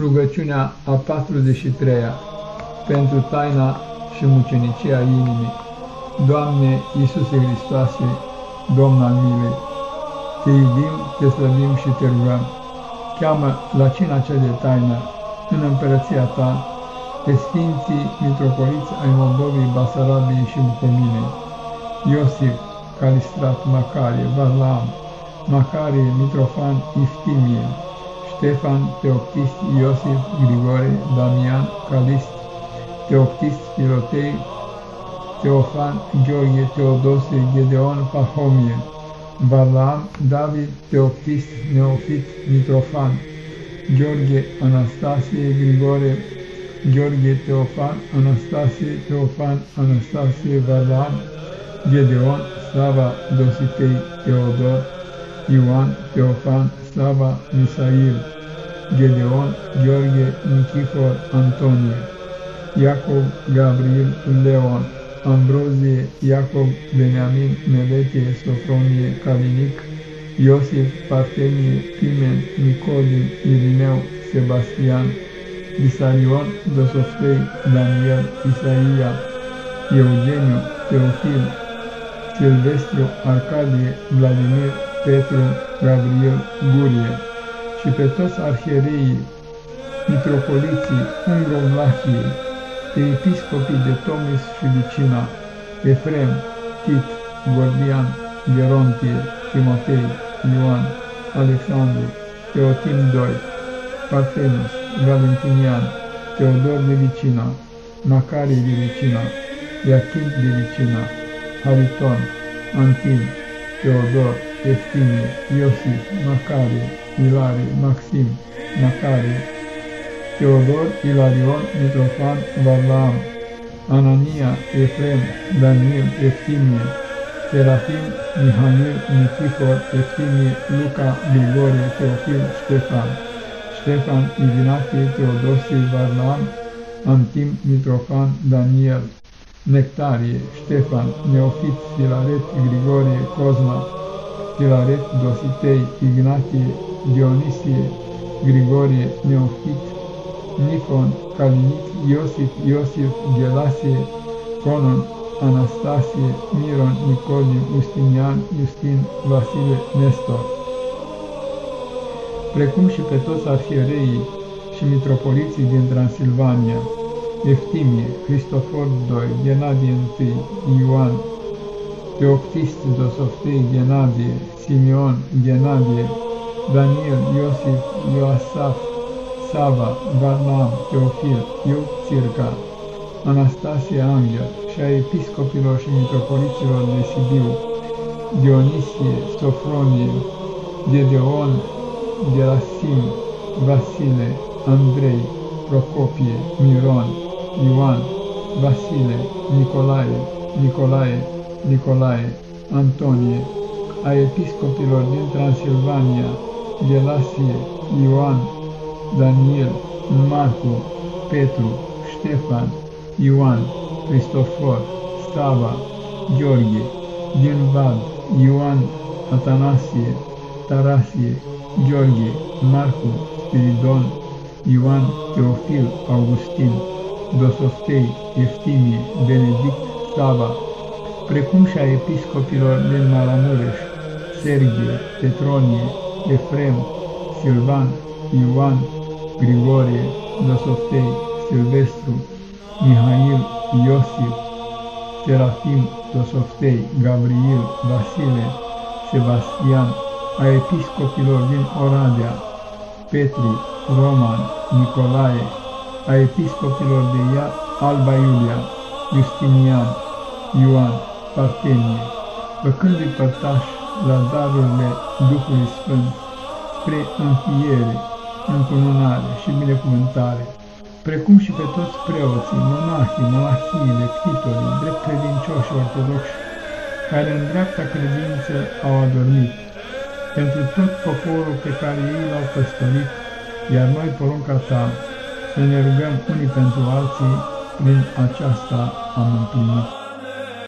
Rugăciunea a 43-a pentru taina și mucenicia inimii. Doamne Iisuse Hristoase, Domn al milei, Te iubim, Te slăbim și Te rugăm. Cheamă la cina cea de taină, în împărăția Ta, pe Sfinții Mitropoliți ai Moldovei, Basarabiei și Bucominei, Iosif, Calistrat, Macarie, Varlam, Macarie, Mitrofan, Iftimie, Ștefan, Teoctist, Iosif, Grigore, Damian, Calist, Teoctist, Filotei, Teofan, Gheorghe, Teodosie, Gedeon, Pahomie, Balaam, David, Teoctist, Neofit, Mitrofan, Gheorghe, Anastasie, Grigore, Gheorghe, Teofan, Anastasie, Teofan, Anastasie, Balaam, Gedeon, Sava, Dositei, Teodor, Ioan, Teofan, Sava, Misail, Gedeon, Gheorghe, Nichifor, Antonie, Iacob, Gabriel, Leon, Ambrozie, Iacob, Beniamin, Melete, Sofronie, Calinic, Iosif, Partenie, Pimen, Nicodim, Irineu, Sebastian, Isarion, Dosoftei, Daniel, Isaia, Eugeniu, Teofil, Silvestru, Arcadie, Vladimir, Petru, Gabriel, Gurie și pe toți arhiereii, mitropoliții, Ungrom-Lahiei, pe episcopii de Tomis și Lucina, Efrem, Tit, Gordian, Gerontie, Timotei, Ioan, Alexandru, Teotim II, Parfenus, Valentinian, Teodor de Vicina, Macarie de Vicina, Iachim de Vicina, Hariton, Antin, Teodor, Eftimie, Iosif, Macarie, Ilare, Maxim, Macarie, Teodor, Ilarion, Mitrofan, Varlaam, Anania, Efrem, Daniel, Eftimie, Serafim, Mihail, Nikifor, Eftimie, Luca, Grigore, Teofil, Ștefan, Ștefan, Ignatie, Teodosie, Varlaam, Antim, Mitrofan, Daniel, Nectarie, Ștefan, Neofit, Filaret, Grigorie, Cosma, Filaret, Dositei, Ignatie, Dionisie, Grigorie, Neofit, Nifon, Calinic, Iosif, Iosif, Gelasie, Conon, Anastasie, Miron, Nicodim, Ustinian, Justin, Vasile, Nestor. Precum și pe toți arhiereii și mitropoliții din Transilvania, Eftimie, Cristofor II, Genadie I, Ioan, Teoctist, Dosoftei, Genadie, Simeon, Genadie, Daniel, Iosif, Ioasaf, Sava, Varlam, Teofil, Iuc, Circa, Anastasie Angel și a episcopilor și mitropoliților de Sibiu, Dionisie, Sofronie, Gedeon, Gerasim, Vasile, Andrei, Procopie, Miron, Ioan, Vasile, Nicolae, Nicolae, Nicolae, Antonie, a episcopilor din Transilvania, Gelasie, Ioan, Daniel, Marcu, Petru, Ștefan, Ioan, Cristofor, Stava, Gheorghe, din Vad, Ioan, Atanasie, Tarasie, Gheorghe, Marcu, Spiridon, Ioan, Teofil, Augustin, Dosoftei, Eftimie, Benedict, Sava, precum și a episcopilor din Maramureș, Sergie, Petronie, Efrem, Silvan, Ioan, Grigorie, Dosoftei, Silvestru, Mihail, Iosif, Serafim, Dosoftei, Gabriel, Vasile, Sebastian, a episcopilor din Oradea, Petru, Roman, Nicolae, a episcopilor de ea, Alba Iulia, Justinian, Ioan, Partenie, făcându-i părtași la darurile Duhului Sfânt, spre înfiere, încununare și binecuvântare, precum și pe toți preoții, monahii, monahiile, ctitorii, drept credincioși ortodoxi, care în dreapta credință au adormit, pentru tot poporul pe care ei l-au păstorit, iar noi, porunca ta, să ne rugăm unii pentru alții, prin aceasta am împlinit.